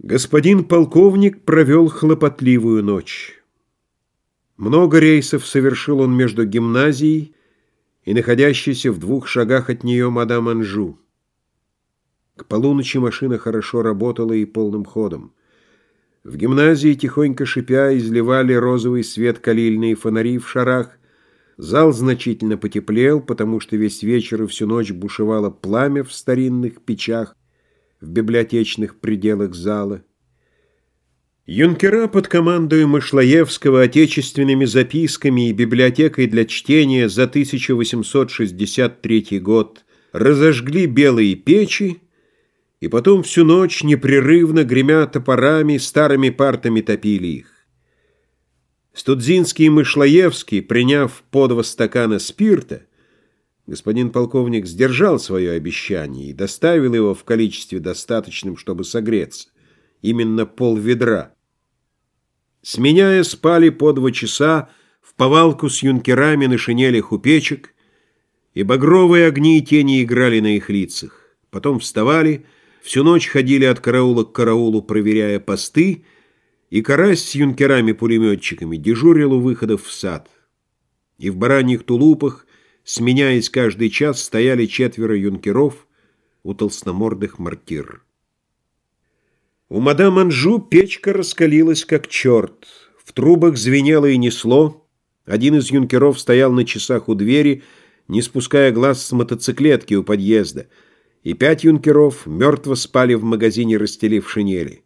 Господин полковник провел хлопотливую ночь. Много рейсов совершил он между гимназией и находящейся в двух шагах от нее мадам Анжу. К полуночи машина хорошо работала и полным ходом. В гимназии, тихонько шипя, изливали розовый свет калильные фонари в шарах. Зал значительно потеплел, потому что весь вечер и всю ночь бушевало пламя в старинных печах, в библиотечных пределах зала. Юнкера под командой Мышлоевского отечественными записками и библиотекой для чтения за 1863 год разожгли белые печи и потом всю ночь непрерывно, гремя топорами, старыми партами топили их. Студзинский и Мышлоевский, приняв по два стакана спирта, Господин полковник сдержал свое обещание и доставил его в количестве достаточном, чтобы согреться. Именно пол ведра. Сменяя, спали по два часа в повалку с юнкерами на шинелях у печек, и багровые огни и тени играли на их лицах. Потом вставали, всю ночь ходили от караула к караулу, проверяя посты, и карась с юнкерами-пулеметчиками дежурил у выходов в сад. И в бараньих тулупах Сменяясь каждый час, стояли четверо юнкеров у толстомордых мартир. У мадам Анжу печка раскалилась, как черт. В трубах звенело и несло. Один из юнкеров стоял на часах у двери, не спуская глаз с мотоциклетки у подъезда, и пять юнкеров мертво спали в магазине, расстелив шинели.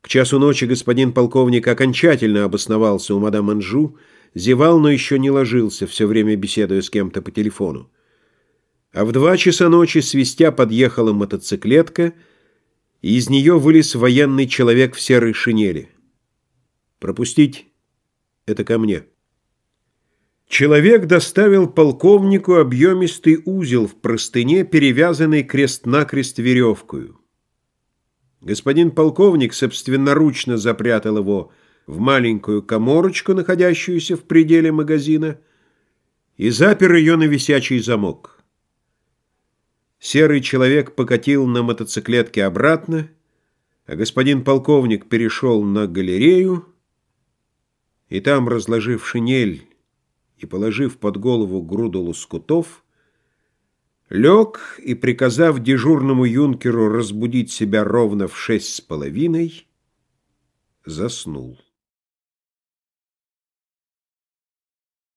К часу ночи господин полковник окончательно обосновался у мадам Анжу, зевал, но еще не ложился, все время беседуя с кем-то по телефону. А в два часа ночи свистя подъехала мотоциклетка, и из нее вылез военный человек в серой шинели. «Пропустить? Это ко мне». Человек доставил полковнику объемистый узел в простыне, перевязанный крест-накрест веревкою. Господин полковник собственноручно запрятал его в маленькую коморочку, находящуюся в пределе магазина, и запер ее на висячий замок. Серый человек покатил на мотоциклетке обратно, а господин полковник перешел на галерею, и там, разложив шинель и положив под голову груду лоскутов, лег и, приказав дежурному юнкеру разбудить себя ровно в шесть с половиной, заснул.